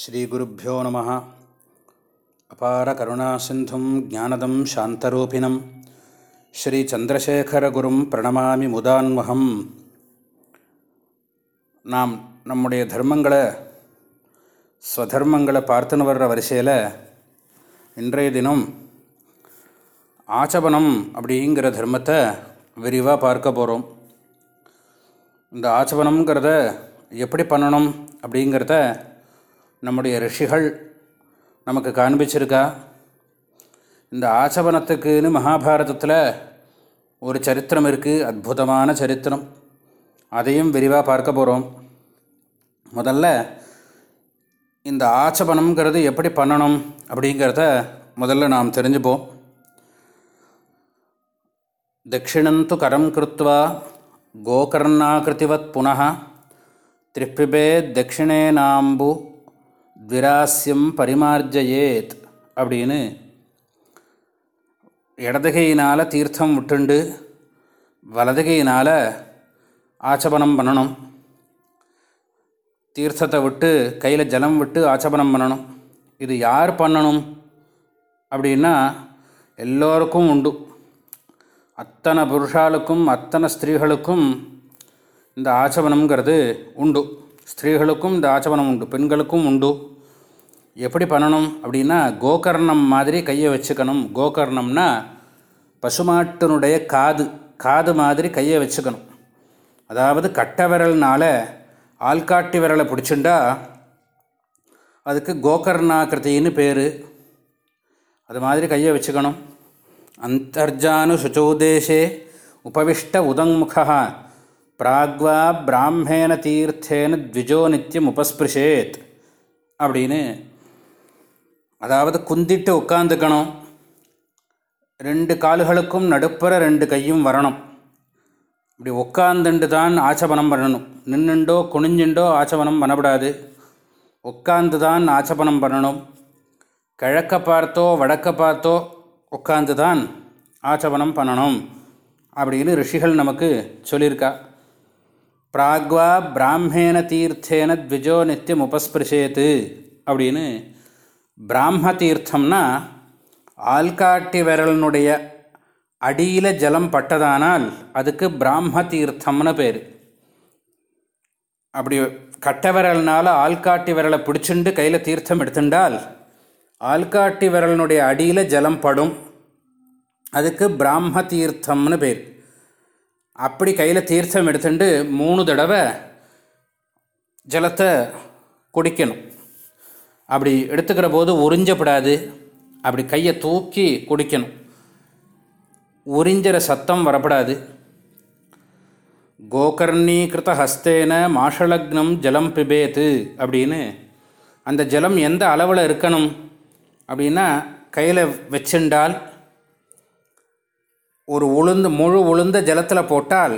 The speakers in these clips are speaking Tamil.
ஸ்ரீகுருப்போ நம. அபார கருணாசிந்தும் ஜானதம் சாந்தரூபிணம். ஸ்ரீ சந்திரசேகரகுரும் பிரணமாமி முதான்மகம். நாம் நம்முடைய தர்மங்களை ஸ்வதர்மங்களை பார்த்துன்னு வர்ற வரிசையில் இன்றைய தினம் ஆச்சபனம் அப்படிங்கிற தர்மத்தை விரிவாக பார்க்க போகிறோம் இந்த ஆச்சபனங்கிறத எப்படி பண்ணணும் அப்படிங்கிறத நம்முடைய ரிஷிகள் நமக்கு காண்பிச்சிருக்கா? இந்த ஆச்சவனத்துக்குன்னு மகாபாரதத்தில் ஒரு சரித்திரம் இருக்குது அற்புதமான சரித்திரம். அதையும் விரிவாக பார்க்க போகிறோம் முதல்ல இந்த ஆச்சபனம்ங்கிறது எப்படி பண்ணணும் அப்படிங்கிறத முதல்ல நாம் தெரிஞ்சுப்போம். தட்சிணந்து கரம் கிருத்வா கோகர்ணாகிருதிவத் புனः திரிப்பிபே தட்சிணேனாம்பு விராசியம் பரிமார்ஜயேத் அப்படின்னு இடதுகையினால் தீர்த்தம் விட்டுண்டு வலதுகையினால் ஆச்சபனம் பண்ணணும். தீர்த்தத்தை விட்டு கையில் ஜலம் விட்டு ஆச்சபனம் பண்ணணும். இது யார் பண்ணணும்? அப்படின்னா எல்லோருக்கும் உண்டு. அத்தனை புருஷாளுக்கும் அத்தனை ஸ்திரீகளுக்கும் இந்த ஆச்சபனம்ங்கிறது உண்டு. ஸ்திரீகளுக்கும் இந்த ஆச்சபனம் உண்டு பெண்களுக்கும் உண்டு. எப்படி பண்ணணும் அப்படின்னா கோகர்ணம் மாதிரி கையை வச்சுக்கணும். கோகர்ணம்னா பசுமாட்டினுடைய காது காது மாதிரி கையை வச்சுக்கணும். அதாவது கட்ட விரல்னால் ஆள்காட்டி விரலை பிடிச்சுண்டா அதுக்கு கோகர்ணாக்கிருத்தின்னு பேர். அது மாதிரி கையை வச்சுக்கணும். அந்தர்ஜானு சுச்சோதேசே உபவிஷ்ட உதங்முகா பிராக்வா பிராமேன தீர்த்தேன த்விஜோ நித்தியம் உபஸ்பிருஷேத். அப்படின்னு அதாவது குந்திட்டு உட்காந்துக்கணும் ரெண்டு கால்களுக்கும் நடுப்புற ரெண்டு கையும் வரணும். இப்படி உட்காந்துண்டு தான் ஆச்சபனம் பண்ணணும். நின்றுண்டோ குனிஞ்சுண்டோ ஆச்சபனம் பண்ணக்கூடாது உட்காந்து தான் ஆச்சபனம் பண்ணணும். கிழக்க பார்த்தோ வடக்க பார்த்தோ உட்காந்து தான் ஆச்சபனம் பண்ணணும் அப்படின்னு ரிஷிகள் நமக்கு சொல்லியிருக்கா. பிராக்வா பிராமேன தீர்த்தேன த்விஜோ நித்தியம் உபஸ்பிருஷேத்து அப்படின்னு பிராம தீர்த்தம்னா ஆல்காட்டி விரலனுடைய அடியில் ஜலம் பட்டதானால் அதுக்கு பிராம தீர்த்தம்னு பேர். அப்படி கட்ட விரல்னால் ஆள்காட்டி விரலை பிடிச்சிண்டு கையில் தீர்த்தம் எடுத்துட்டால் ஆள்காட்டி விரலனுடைய அடியில் ஜலம் படும். அதுக்கு பிராம தீர்த்தம்னு பேர். அப்படி கையில் தீர்த்தம் எடுத்துட்டு மூணு தடவை ஜலத்தை குடிக்கணும். அப்படி எடுத்துக்கிற போது உறிஞ்சப்படாது. அப்படி கையை தூக்கி குடிக்கணும். உறிஞ்சிற சத்தம் வரப்படாது. கோகர்ணீகிருத ஹஸ்தேன மாஷலக்னம் ஜலம் பிபேத்து அப்படின்னு அந்த ஜலம் எந்த அளவில் இருக்கணும் அப்படின்னா கையில் வச்சுண்டால் ஒரு உளுந்து முழு உளுந்த ஜலத்தில் போட்டால்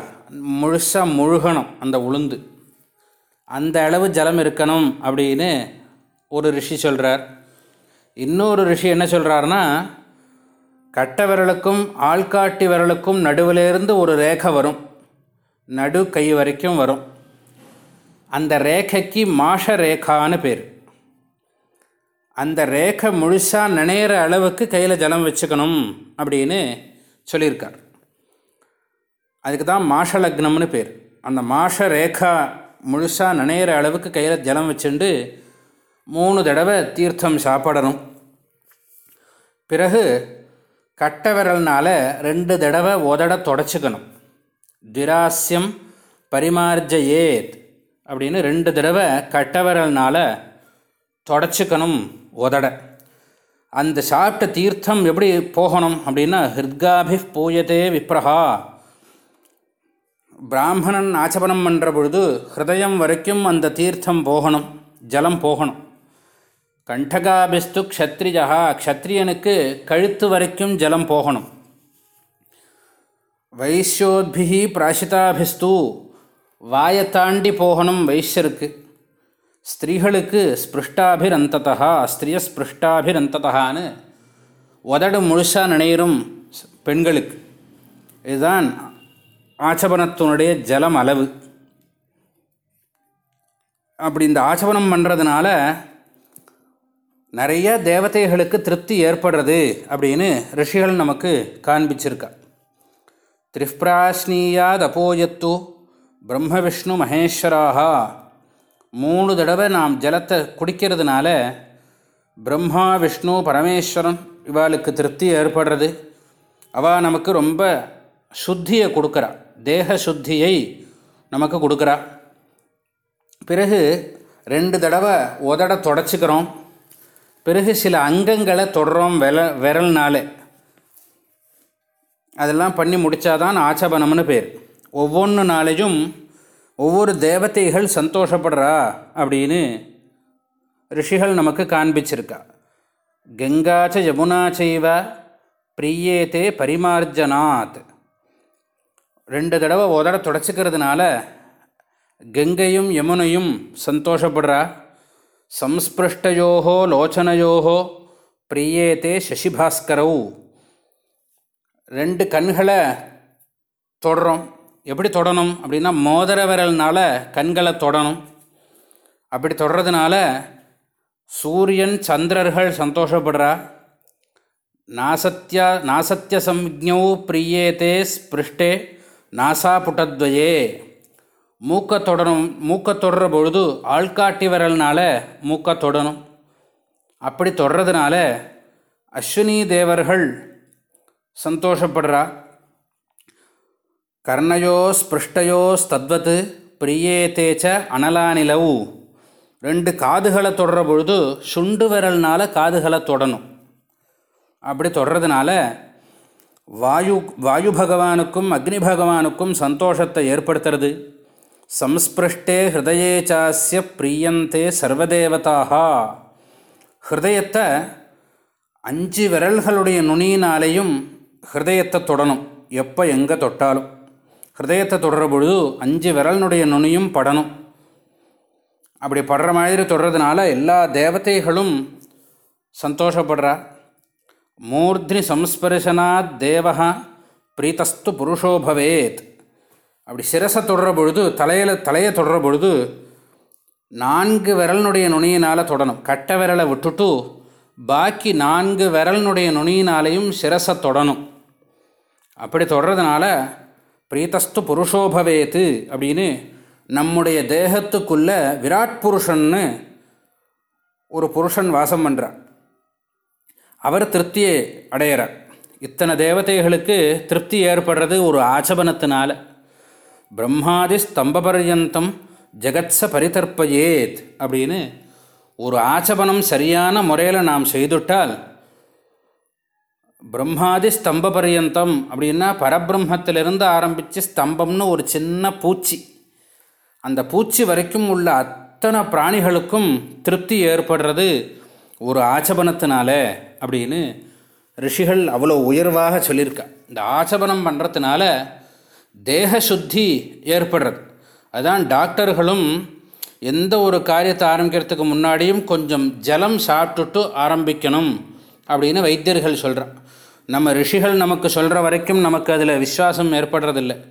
முழுசாக முழுகணும் அந்த உளுந்து. அந்த அளவு ஜலம் இருக்கணும் அப்படின்னு ஒரு ரிஷி சொல்கிறார் இன்னொரு ரிஷி என்ன சொல்கிறாருன்னா கட்ட விரலுக்கும் ஆள்காட்டி விரலுக்கும் நடுவிலேருந்து ஒரு ரேகை வரும். நடு கை வரைக்கும் வரும். அந்த ரேகைக்கு மாஷ ரேகான்னு பேர். அந்த ரேகை முழுசாக நினைகிற அளவுக்கு கையில் ஜலம் வச்சுக்கணும் அப்படின்னு சொல்லியிருக்கார். அதுக்கு தான் மாஷ லக்னம்னு பேர். அந்த மாஷ ரேகா முழுசாக நினைகிற அளவுக்கு கையில் ஜலம் வச்சுண்டு மூணு தடவை தீர்த்தம் சாப்பிடணும். பிறகு கட்ட விரல்னால் ரெண்டு தடவை உதட தொடச்சிக்கணும். திராசியம் பரிமார்ஜயேத் அப்படின்னு ரெண்டு தடவை கட்ட விரல்னால் தொடச்சிக்கணும் உதட. அந்த சாப்பிட்ட தீர்த்தம் எப்படி போகணும் அப்படின்னா ஹிருத்காபி பூயத்தே விப்ரஹா. பிராமணன் ஆச்சபனம் பண்ணுற பொழுது ஹிருதயம் வரைக்கும் அந்த தீர்த்தம் போகணும் ஜலம் போகணும். கண்டகாபிஸ்து க்ஷத்ரிஜா க்ஷத்ரியனுக்கு கழுத்து வரைக்கும் ஜலம் போகணும். வைஷ்யோத்பிஹி பிராசிதாபிஸ்து வாயை தாண்டி போகணும் வைஷ்யருக்கு. ஸ்திரீகளுக்கு ஸ்பிருஷ்டாபிரந்ததா ஸ்திரிய ஸ்பிருஷ்டாபிரந்ததான்னு உதடு முழுசாக நினைரும் பெண்களுக்கு. இதுதான் ஆச்சபனத்தினுடைய ஜலம் அளவு. அப்படி இந்த ஆச்சபனம் பண்ணுறதுனால நிறைய தேவதைகளுக்கு திருப்தி ஏற்படுறது அப்படின்னு ரிஷிகள் நமக்கு காண்பிச்சிருக்கா. திரிப்ராஸ்னீயாத் அப்போயத்து பிரம்ம விஷ்ணு மகேஸ்வராக மூணு தடவை நாம் ஜலத்தை குடிக்கிறதுனால பிரம்மா விஷ்ணு பரமேஸ்வரன் இவாளுக்கு திருப்தி ஏற்படுறது. அவள் நமக்கு ரொம்ப சுத்தியை கொடுக்குறா. தேக சுத்தியை நமக்கு கொடுக்குறா. பிறகு ரெண்டு தடவை உதட தொடச்சிக்கிறோம். பிறகு சில அங்கங்களை தொடரோம் வில விரல்னாலே அதெல்லாம் பண்ணி முடித்தாதான் ஆச்சபனம்னு பேர். ஒவ்வொன்று நாளையும் ஒவ்வொரு தேவதைகள் சந்தோஷப்படுறா அப்படின்னு ரிஷிகள் நமக்கு காண்பிச்சிருக்கா. கங்காச்ச யமுனா செய்வ பிரியேத்தே பரிமார்ஜனாத். ரெண்டு தடவை உதட தொடச்சிக்கிறதுனால கங்கையும் யமுனையும் சந்தோஷப்படுறா. சம்ஸ்பிருஷ்டயோகோ லோச்சனையோ பிரியேதே சசிபாஸ்கரவு ரெண்டு கண்களை தொடறோம். எப்படி தொடணும் அப்படின்னா மோதிர விரல்னால கண்களை தொடணும். அப்படி தொடறதுனால சூரியன் சந்திரர்கள் சந்தோஷப்படுறா. நாசத்யா நாசத்திய சம்ஜௌ பிரியேதே ஸ்பிருஷ்டே நாசா புட்டத்வயே மூக்க தொடரும் மூக்க தொடர பொழுது ஆள்காட்டி விரல்னால் மூக்க தொடணும். அப்படி தொடறதுனால அஸ்வினி தேவர்கள் சந்தோஷப்படுறா. கர்ணயோ தத்வத்து பிரியே தேச்ச அனலானிலவு. ரெண்டு காதுகளை தொடர பொழுது சுண்டு விரல்னால் காதுகளை தொடணும். அப்படி தொடறதுனால வாயு வாயு பகவானுக்கும் அக்னி பகவானுக்கும் சந்தோஷத்தை ஏற்படுத்துறது. சம்ஸ்பிருஷ்டே ஹிருதயே சாஸ்ய பிரியந்தே சர்வதேவதாக ஹிருதயத்தை அஞ்சு விரல்களுடைய நுனியினாலேயும் ஹிருதயத்தை தொடணும். எப்போ எங்கே தொட்டாலும். ஹிருதயத்தை தொடர பொழுது அஞ்சு விரலினுடைய நுனியும் படணும். அப்படி படுற மாதிரி தொடறதுனால எல்லா தேவதைகளும் சந்தோஷப்படுறா. மூர்த்னி சம்ஸ்பர்சனாத் தேவா பிரீத்தஸ்து புருஷோ பவேத். அப்படி சிரசை தொடர பொழுது தலையில் தலையை தொடர பொழுது நான்கு விரலினுடைய நுனியினால் தொடணும். கட்டை விரலை விட்டுட்டு பாக்கி நான்கு விரலினுடைய நுனியினாலையும் சிரசை தொடணும். அப்படி தொடறதுனால பிரீத்தஸ்து புருஷோபவேத்து அப்படின்னு நம்முடைய தேகத்துக்குள்ள விராட் புருஷன்னு ஒரு புருஷன் வாசம் பண்ணுறார் அவர் திருப்தியை அடையிறார். இத்தனை தேவதைகளுக்கு திருப்தி ஏற்படுறது ஒரு ஆச்சபனத்தினால பிரம்மாதி ஸ்தம்ப பர்யந்தம் ஜெகத்ஸ பரிதர்ப்பயேத் அப்படின்னு ஒரு ஆச்சபனம் சரியான முறையில் நாம் செய்துட்டால் பிரம்மாதி ஸ்தம்ப பர்யந்தம் அப்படின்னா பரபிரம்மத்திலிருந்து ஆரம்பித்து ஸ்தம்பம்னு ஒரு சின்ன பூச்சி. அந்த பூச்சி வரைக்கும் உள்ள அத்தனை பிராணிகளுக்கும் திருப்தி ஏற்படுறது ஒரு ஆச்சபனத்தினால அப்படின்னு ரிஷிகள் அவ்வளோ உயர்வாக சொல்லியிருக்கா. இந்த ஆச்சபனம் பண்ணுறதுனால தேக சுத்தி ஏற்படுறது. அதான் டாக்டர்களும் எந்த ஒரு காரியத்தை ஆரம்பிக்கிறதுக்கு முன்னாடியும் கொஞ்சம் ஜலம் சாப்பிட்டுட்டு ஆரம்பிக்கணும் அப்படின்னு வைத்தியர்கள் சொல்கிறான் நம்ம ரிஷிகள் நமக்கு சொல்கிற வரைக்கும் நமக்கு அதில் விஸ்வாசம் ஏற்படுறதில்ல.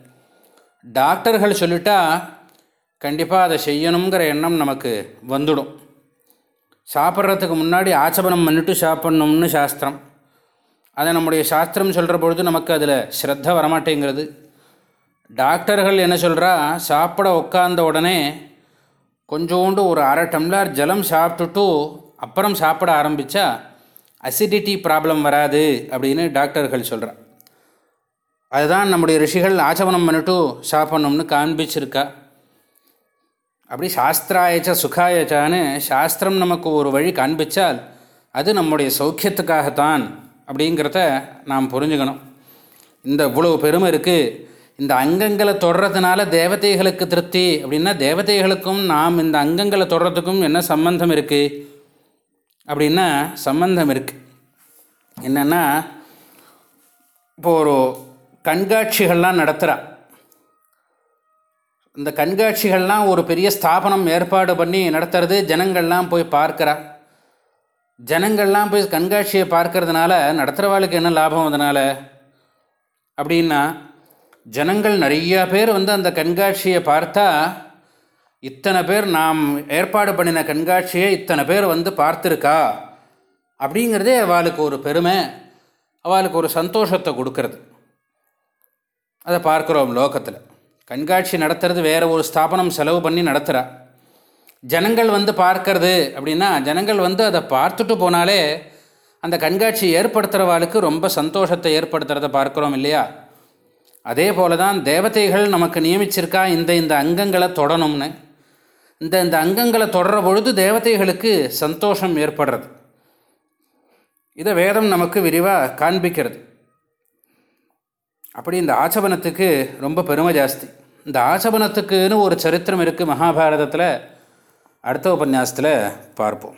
டாக்டர்கள் சொல்லிட்டா கண்டிப்பாக அதை செய்யணுங்கிற எண்ணம் நமக்கு வந்துடும். சாப்பிட்றதுக்கு முன்னாடி ஆச்சபனம் பண்ணிட்டு சாப்பிட்ணும்னு சாஸ்திரம். அதை நம்முடைய சாஸ்திரம் சொல்கிற பொழுது நமக்கு அதில் ஸ்ரத்த வரமாட்டேங்கிறது. டாக்டர்கள் என்ன சொல்கிறா சாப்பிட உட்காந்த உடனே கொஞ்சோண்டு ஒரு அரை டம்ளர் ஜலம் சாப்பிட்டுட்டு அப்புறம் சாப்பிட ஆரம்பித்தா அசிடிட்டி ப்ராப்ளம் வராது அப்படின்னு டாக்டர்கள் சொல்கிறா அதுதான் நம்முடைய ரிஷிகள் ஆச்சமனம் பண்ணிட்டு சாப்பிட்ணும்னு காண்பிச்சிருக்கா. அப்படி சாஸ்திராயச்ச சுகாயச்சான்னு சாஸ்திரம் நமக்கு ஒரு வழி காண்பிச்சால் அது நம்முடைய சௌக்கியத்துக்காகத்தான் அப்படிங்கிறத நாம் புரிஞ்சுக்கணும். இந்த இவ்வளவு பெருமை இருக்குது இந்த அங்கங்களை தொடுறதுனால தேவதைகளுக்கு திருப்தி அப்படின்னா தேவதைகளுக்கும் நாம் இந்த அங்கங்களை தொடுறதுக்கும் என்ன சம்பந்தம் இருக்குது அப்படின்னா சம்பந்தம் இருக்குது என்னென்னா இப்போ ஒரு கண்காட்சிகள்லாம் நடத்துகிறா இந்த கண்காட்சிகள்லாம் ஒரு பெரிய ஸ்தாபனம் ஏற்பாடு பண்ணி நடத்துறது ஜனங்கள்லாம் போய் பார்க்குறா. ஜனங்கள்லாம் போய் கண்காட்சியை பார்க்கறதுனால நடத்துகிறவாளுக்கு என்ன லாபம் அதனால்? அப்படின்னா ஜனங்கள் நிறையா பேர் வந்து அந்த கண்காட்சியை பார்த்தா இத்தனை பேர் நாம் ஏற்பாடு பண்ணின கண்காட்சியை இத்தனை பேர் வந்து பார்த்துருக்கா? அப்படிங்கிறதே அவளுக்கு ஒரு பெருமை. அவளுக்கு ஒரு சந்தோஷத்தை கொடுக்கறது. அதை பார்க்குறோம் லோகத்தில். கண்காட்சி நடத்துறது வேறு ஒரு ஸ்தாபனம் செலவு பண்ணி நடத்துகிறா ஜனங்கள் வந்து பார்க்கறது அப்படின்னா ஜனங்கள் வந்து அதை பார்த்துட்டு போனாலே அந்த கண்காட்சி ஏற்படுத்துகிறவாளுக்கு ரொம்ப சந்தோஷத்தை ஏற்படுத்துறதை பார்க்குறோம் இல்லையா? அதே போல தான் தேவதைகள் நமக்கு நியமிச்சிருக்கா இந்த இந்த அங்கங்களை தொடணும்னு. இந்த இந்த அங்கங்களை தொடர பொழுது தேவதைகளுக்கு சந்தோஷம் ஏற்படுறது. இதை வேதம் நமக்கு விரிவாக காண்பிக்கிறது. அப்படி இந்த ஆச்சபனத்துக்கு ரொம்ப பெருமை ஜாஸ்தி. இந்த ஆச்சபனத்துக்குன்னு ஒரு சரித்திரம் இருக்குது மகாபாரதத்தில். அடுத்த உபன்யாசத்தில் பார்ப்போம்.